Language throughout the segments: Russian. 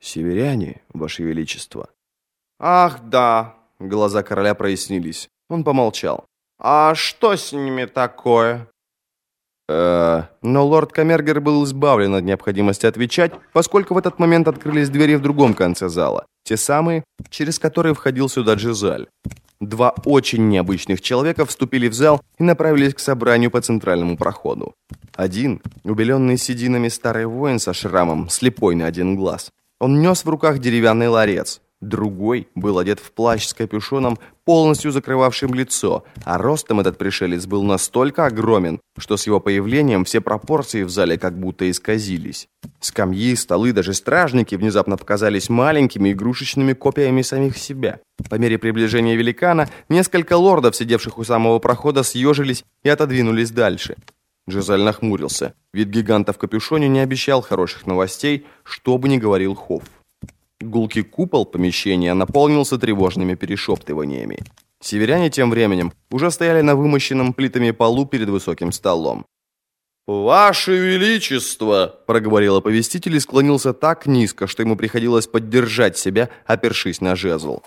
«Северяне, Ваше Величество». «Ах, да!» Глаза короля прояснились. Он помолчал. «А что с ними такое?» Э, но лорд Камергер был избавлен от необходимости отвечать, поскольку в этот момент открылись двери в другом конце зала, те самые, через которые входил сюда Джизаль. Два очень необычных человека вступили в зал и направились к собранию по центральному проходу. Один, убеленный сединами старый воин со шрамом, слепой на один глаз. Он нес в руках деревянный ларец, Другой был одет в плащ с капюшоном, полностью закрывавшим лицо, а ростом этот пришелец был настолько огромен, что с его появлением все пропорции в зале как будто исказились. Скамьи, столы, даже стражники внезапно показались маленькими игрушечными копиями самих себя. По мере приближения великана, несколько лордов, сидевших у самого прохода, съежились и отодвинулись дальше. Джезаль нахмурился. Вид гиганта в капюшоне не обещал хороших новостей, что бы ни говорил Хофф. Гулкий купол помещения наполнился тревожными перешептываниями. Северяне тем временем уже стояли на вымощенном плитами полу перед высоким столом. «Ваше Величество!» – проговорил оповеститель и склонился так низко, что ему приходилось поддержать себя, опершись на жезл.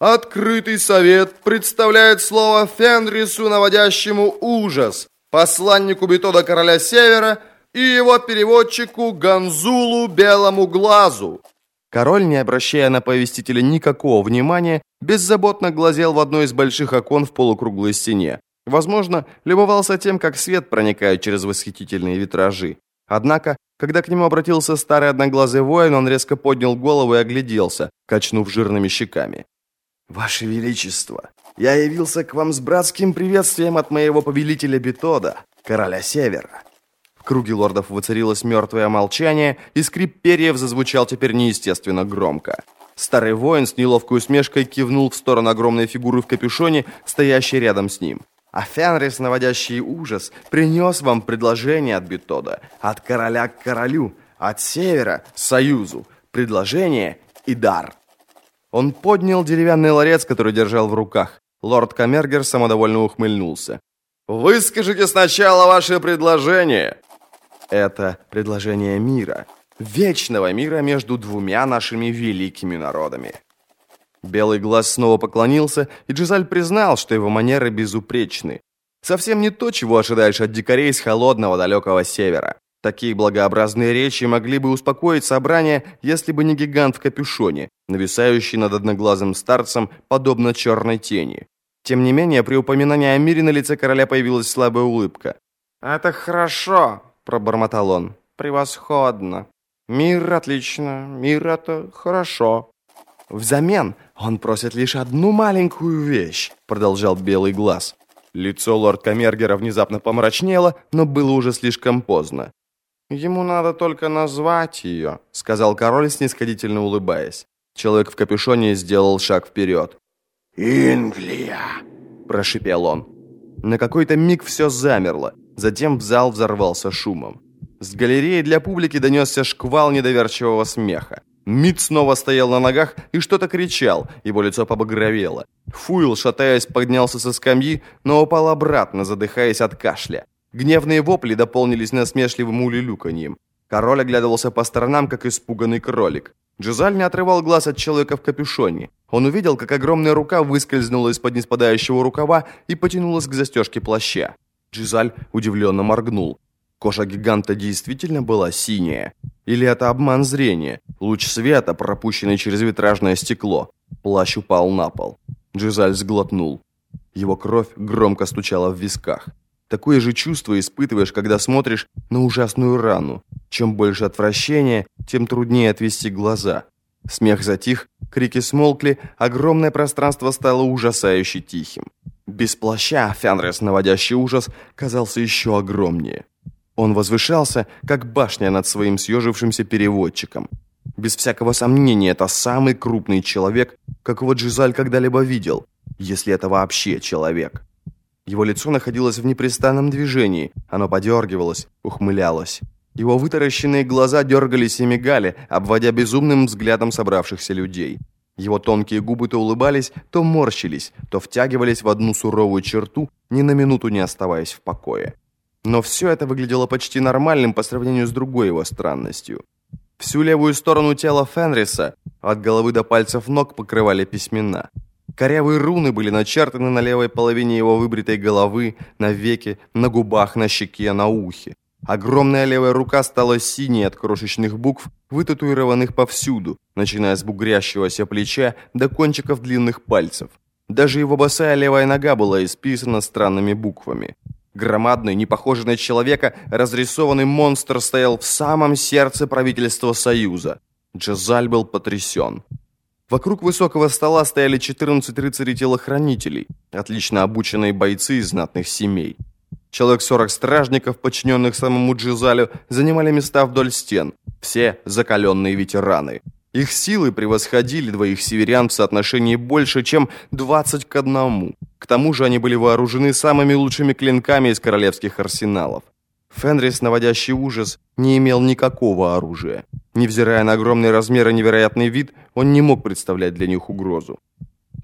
«Открытый совет представляет слово Фенрису, наводящему ужас, посланнику Бетода Короля Севера и его переводчику Ганзулу Белому Глазу. Король, не обращая на повестителя никакого внимания, беззаботно глазел в одно из больших окон в полукруглой стене. Возможно, любовался тем, как свет проникает через восхитительные витражи. Однако, когда к нему обратился старый одноглазый воин, он резко поднял голову и огляделся, качнув жирными щеками. «Ваше Величество, я явился к вам с братским приветствием от моего повелителя Бетода, короля Севера круге лордов воцарилось мертвое молчание, и скрип перьев зазвучал теперь неестественно громко. Старый воин с неловкой усмешкой кивнул в сторону огромной фигуры в капюшоне, стоящей рядом с ним. А Фенрис, наводящий ужас, принес вам предложение от Бетода, от короля к королю, от севера – союзу, предложение и дар. Он поднял деревянный ларец, который держал в руках. Лорд Камергер самодовольно ухмыльнулся. «Выскажите сначала ваше предложение!» Это предложение мира, вечного мира между двумя нашими великими народами. Белый глаз снова поклонился, и Джизаль признал, что его манеры безупречны. Совсем не то, чего ожидаешь от дикарей с холодного далекого севера. Такие благообразные речи могли бы успокоить собрание, если бы не гигант в капюшоне, нависающий над одноглазым старцем, подобно черной тени. Тем не менее, при упоминании о мире на лице короля появилась слабая улыбка. «Это хорошо пробормотал он. «Превосходно! Мир отлично, мир это хорошо!» «Взамен он просит лишь одну маленькую вещь», — продолжал Белый Глаз. Лицо лорд Камергера внезапно помрачнело, но было уже слишком поздно. «Ему надо только назвать ее», — сказал король, снисходительно улыбаясь. Человек в капюшоне сделал шаг вперед. «Инглия», — прошипел он. На какой-то миг все замерло. Затем в зал взорвался шумом. С галереи для публики донесся шквал недоверчивого смеха. Мид снова стоял на ногах и что-то кричал, его лицо побагровело. Фуил, шатаясь, поднялся со скамьи, но упал обратно, задыхаясь от кашля. Гневные вопли дополнились насмешливым улюлюканьем. Король оглядывался по сторонам, как испуганный кролик. Джизаль не отрывал глаз от человека в капюшоне. Он увидел, как огромная рука выскользнула из-под неспадающего рукава и потянулась к застежке плаща. Джизаль удивленно моргнул. Кожа гиганта действительно была синяя? Или это обман зрения? Луч света, пропущенный через витражное стекло. Плащ упал на пол. Джизаль сглотнул. Его кровь громко стучала в висках. Такое же чувство испытываешь, когда смотришь на ужасную рану. Чем больше отвращения, тем труднее отвести глаза. Смех затих, крики смолкли, огромное пространство стало ужасающе тихим. Без плаща Фенрис, наводящий ужас, казался еще огромнее. Он возвышался, как башня над своим съежившимся переводчиком. Без всякого сомнения, это самый крупный человек, какого Джизаль когда-либо видел, если это вообще человек. Его лицо находилось в непрестанном движении, оно подергивалось, ухмылялось. Его вытаращенные глаза дергались и мигали, обводя безумным взглядом собравшихся людей. Его тонкие губы то улыбались, то морщились, то втягивались в одну суровую черту, ни на минуту не оставаясь в покое. Но все это выглядело почти нормальным по сравнению с другой его странностью. Всю левую сторону тела Фенриса от головы до пальцев ног покрывали письмена. Корявые руны были начертаны на левой половине его выбритой головы, на веке, на губах, на щеке, на ухе. Огромная левая рука стала синей от крошечных букв, вытатуированных повсюду, начиная с бугрящегося плеча до кончиков длинных пальцев. Даже его босая левая нога была исписана странными буквами. Громадный, не похожий на человека, разрисованный монстр стоял в самом сердце правительства Союза. Джазаль был потрясен. Вокруг высокого стола стояли 14 рыцарей-телохранителей, отлично обученные бойцы из знатных семей. Человек 40 стражников, подчиненных самому Джизалю, занимали места вдоль стен. Все закаленные ветераны. Их силы превосходили двоих северян в соотношении больше, чем 20 к одному. К тому же они были вооружены самыми лучшими клинками из королевских арсеналов. Фенрис, наводящий ужас, не имел никакого оружия. Невзирая на огромные размеры и невероятный вид, он не мог представлять для них угрозу.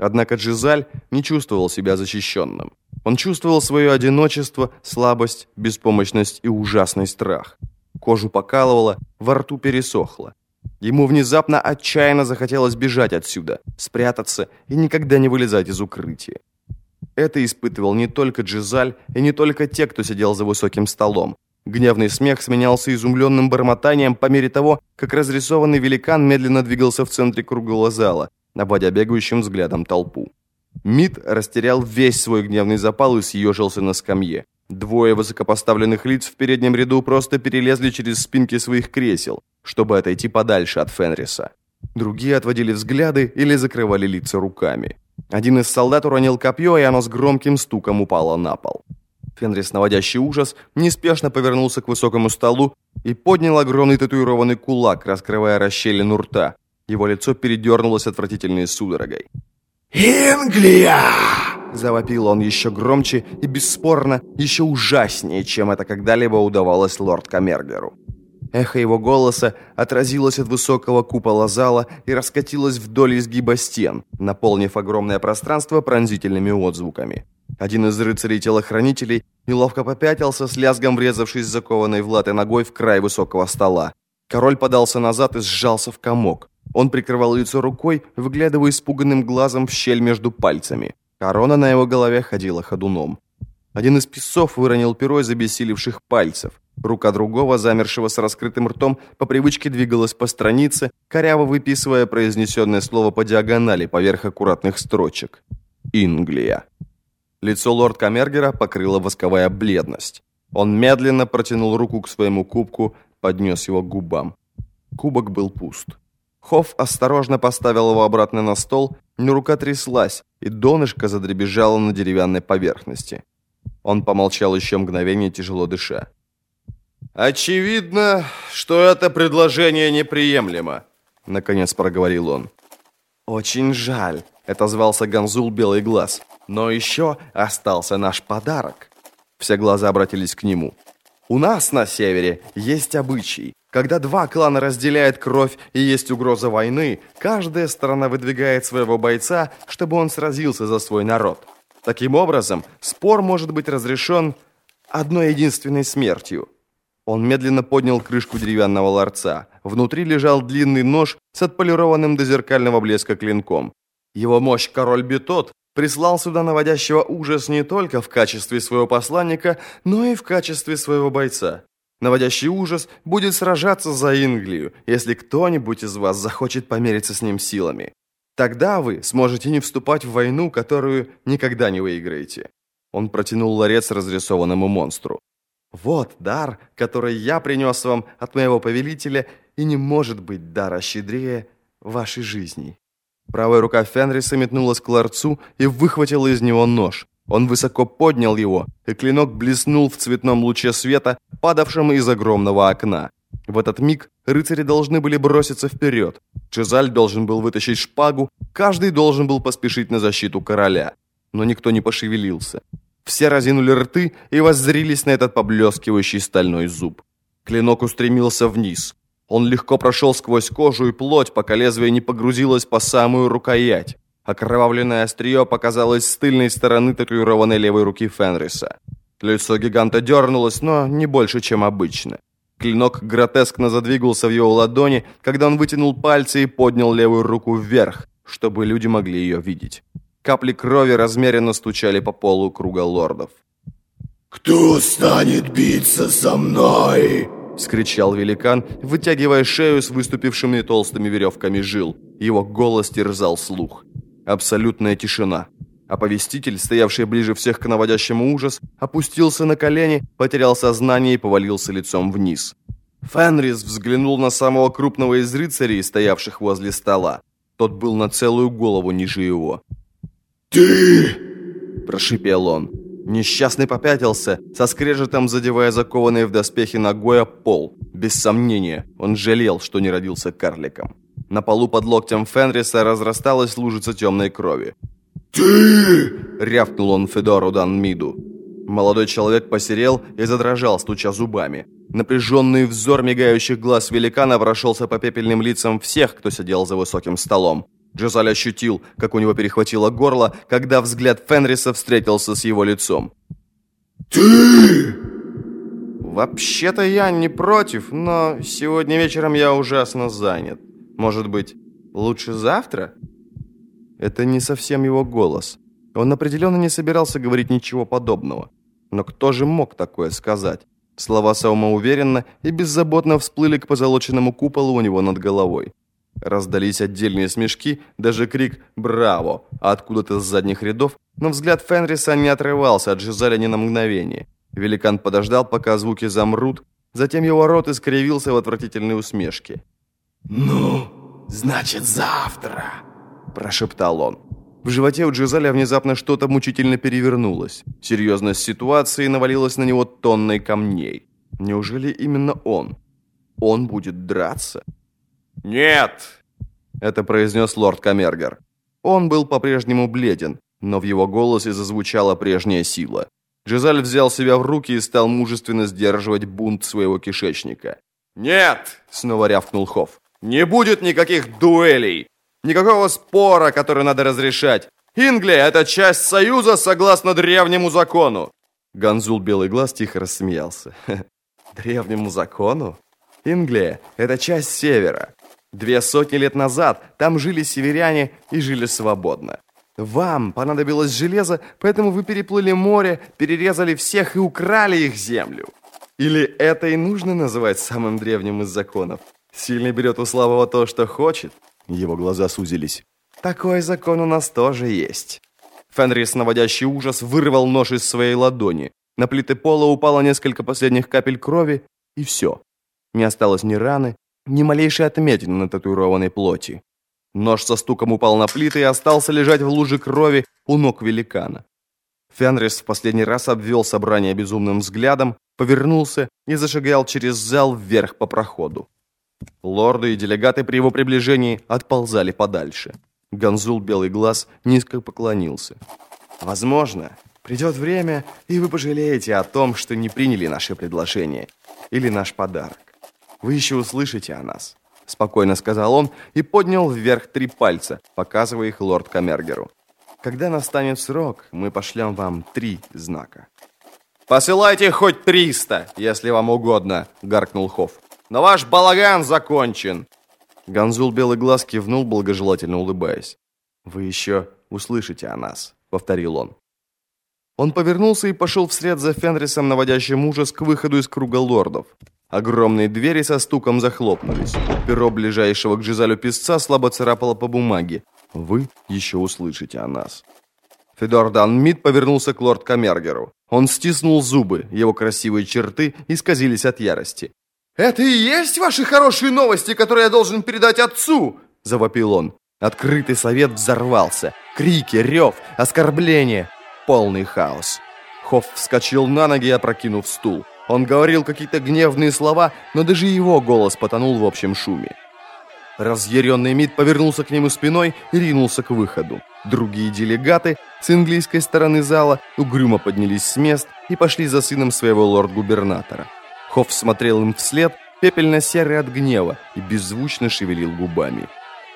Однако Джизаль не чувствовал себя защищенным. Он чувствовал свое одиночество, слабость, беспомощность и ужасный страх. Кожу покалывало, во рту пересохло. Ему внезапно отчаянно захотелось бежать отсюда, спрятаться и никогда не вылезать из укрытия. Это испытывал не только Джизаль и не только те, кто сидел за высоким столом. Гневный смех сменялся изумленным бормотанием по мере того, как разрисованный великан медленно двигался в центре круглого зала, обводя бегающим взглядом толпу. Мид растерял весь свой гневный запал и съежился на скамье. Двое высокопоставленных лиц в переднем ряду просто перелезли через спинки своих кресел, чтобы отойти подальше от Фенриса. Другие отводили взгляды или закрывали лица руками. Один из солдат уронил копье, и оно с громким стуком упало на пол. Фенрис, наводящий ужас, неспешно повернулся к высокому столу и поднял огромный татуированный кулак, раскрывая расщелину рта. Его лицо передернулось отвратительной судорогой. «Инглия!» Завопил он еще громче и, бесспорно, еще ужаснее, чем это когда-либо удавалось лорд Камергеру. Эхо его голоса отразилось от высокого купола зала и раскатилось вдоль изгиба стен, наполнив огромное пространство пронзительными отзвуками. Один из рыцарей-телохранителей неловко попятился, с лязгом врезавшись закованной в латы ногой в край высокого стола. Король подался назад и сжался в комок. Он прикрывал лицо рукой, выглядывая испуганным глазом в щель между пальцами. Корона на его голове ходила ходуном. Один из песцов выронил перо из обессилевших пальцев. Рука другого, замершего с раскрытым ртом, по привычке двигалась по странице, коряво выписывая произнесенное слово по диагонали поверх аккуратных строчек. «Инглия». Лицо лорд Камергера покрыла восковая бледность. Он медленно протянул руку к своему кубку, поднес его к губам. Кубок был пуст. Хофф осторожно поставил его обратно на стол, но рука тряслась, и донышко задребезжало на деревянной поверхности. Он помолчал еще мгновение, тяжело дыша. «Очевидно, что это предложение неприемлемо», — наконец проговорил он. «Очень жаль», — отозвался Гонзул Белый Глаз. «Но еще остался наш подарок». Все глаза обратились к нему. «У нас на севере есть обычай. Когда два клана разделяют кровь и есть угроза войны, каждая сторона выдвигает своего бойца, чтобы он сразился за свой народ. Таким образом, спор может быть разрешен одной единственной смертью. Он медленно поднял крышку деревянного ларца. Внутри лежал длинный нож с отполированным до зеркального блеска клинком. Его мощь король Бетот прислал сюда наводящего ужас не только в качестве своего посланника, но и в качестве своего бойца. Наводящий ужас будет сражаться за Инглию, если кто-нибудь из вас захочет помериться с ним силами. Тогда вы сможете не вступать в войну, которую никогда не выиграете». Он протянул ларец разрисованному монстру. «Вот дар, который я принес вам от моего повелителя, и не может быть дара щедрее вашей жизни». Правая рука Фенриса метнулась к ларцу и выхватила из него нож. Он высоко поднял его, и клинок блеснул в цветном луче света, падавшем из огромного окна. В этот миг рыцари должны были броситься вперед. Чезаль должен был вытащить шпагу, каждый должен был поспешить на защиту короля. Но никто не пошевелился. Все разинули рты и воззрились на этот поблескивающий стальной зуб. Клинок устремился вниз. Он легко прошел сквозь кожу и плоть, пока лезвие не погрузилось по самую рукоять. Окровавленное острие показалось с тыльной стороны татуированной левой руки Фенриса. Лицо гиганта дернулось, но не больше, чем обычно. Клинок гротескно задвигался в его ладони, когда он вытянул пальцы и поднял левую руку вверх, чтобы люди могли ее видеть. Капли крови размеренно стучали по полу круга лордов. «Кто станет биться со мной?» — скричал великан, вытягивая шею с выступившими толстыми веревками жил. Его голос терзал слух. Абсолютная тишина. Оповеститель, стоявший ближе всех к наводящему ужас, опустился на колени, потерял сознание и повалился лицом вниз. Фенрис взглянул на самого крупного из рыцарей, стоявших возле стола. Тот был на целую голову ниже его. «Ты!» – прошипел он. Несчастный попятился, со скрежетом задевая закованные в доспехи ногой о пол. Без сомнения, он жалел, что не родился карликом. На полу под локтем Фенриса разрасталась лужица темной крови. «Ты!» — рявкнул он Федору Данмиду. Молодой человек посерел и задрожал, стуча зубами. Напряженный взор мигающих глаз великана прошелся по пепельным лицам всех, кто сидел за высоким столом. Джозаль ощутил, как у него перехватило горло, когда взгляд Фенриса встретился с его лицом. «Ты!» «Вообще-то я не против, но сегодня вечером я ужасно занят. Может быть, лучше завтра?» Это не совсем его голос. Он определенно не собирался говорить ничего подобного. Но кто же мог такое сказать? Слова самоуверенно и беззаботно всплыли к позолоченному куполу у него над головой. Раздались отдельные смешки, даже крик «Браво!» откуда-то с задних рядов, но взгляд Фенриса не отрывался от Жизеля на мгновение. Великан подождал, пока звуки замрут, затем его рот искривился в отвратительной усмешке. «Ну, значит, завтра!» – прошептал он. В животе у Джизеля внезапно что-то мучительно перевернулось. Серьезность ситуации навалилась на него тонной камней. Неужели именно он? Он будет драться? «Нет!» — это произнес лорд Камергер. Он был по-прежнему бледен, но в его голосе зазвучала прежняя сила. Джизаль взял себя в руки и стал мужественно сдерживать бунт своего кишечника. «Нет!» — снова рявкнул Хофф. «Не будет никаких дуэлей! Никакого спора, который надо разрешать! Инглия — это часть Союза согласно древнему закону!» Ганзул Белый Глаз тихо рассмеялся. «Древнему закону? Инглия — это часть Севера. Две сотни лет назад там жили северяне и жили свободно. Вам понадобилось железо, поэтому вы переплыли море, перерезали всех и украли их землю. Или это и нужно называть самым древним из законов? Сильный берет у слабого то, что хочет. Его глаза сузились. Такой закон у нас тоже есть. Фенрис, наводящий ужас, вырвал нож из своей ладони. На плиты пола упало несколько последних капель крови, и все. Не осталось ни раны, ни малейшей отметины на татуированной плоти. Нож со стуком упал на плиты и остался лежать в луже крови у ног великана. Фенрис в последний раз обвел собрание безумным взглядом, повернулся и зашагал через зал вверх по проходу. Лорды и делегаты при его приближении отползали подальше. Гонзул Белый Глаз низко поклонился. «Возможно, придет время, и вы пожалеете о том, что не приняли наше предложение или наш подарок. Вы еще услышите о нас», — спокойно сказал он и поднял вверх три пальца, показывая их лорд Камергеру. «Когда настанет срок, мы пошлем вам три знака». «Посылайте хоть триста, если вам угодно», — гаркнул Хофф. «Но ваш балаган закончен». Гонзул Белый Глаз кивнул, благожелательно улыбаясь. «Вы еще услышите о нас», — повторил он. Он повернулся и пошел вслед за Фенрисом, наводящим ужас, к выходу из круга лордов. Огромные двери со стуком захлопнулись. Перо ближайшего к Жизалю песца слабо царапало по бумаге. Вы еще услышите о нас. Федор Данмит повернулся к лорд Камергеру. Он стиснул зубы, его красивые черты исказились от ярости. «Это и есть ваши хорошие новости, которые я должен передать отцу?» – завопил он. Открытый совет взорвался. Крики, рев, оскорбления. Полный хаос. Хофф вскочил на ноги, опрокинув стул. Он говорил какие-то гневные слова, но даже его голос потонул в общем шуме. Разъяренный МИД повернулся к нему спиной и ринулся к выходу. Другие делегаты с английской стороны зала угрюмо поднялись с мест и пошли за сыном своего лорд-губернатора. Хофф смотрел им вслед, пепельно-серый от гнева, и беззвучно шевелил губами.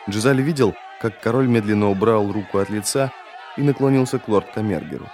Джизаль видел, как король медленно убрал руку от лица и наклонился к лорд-камергеру.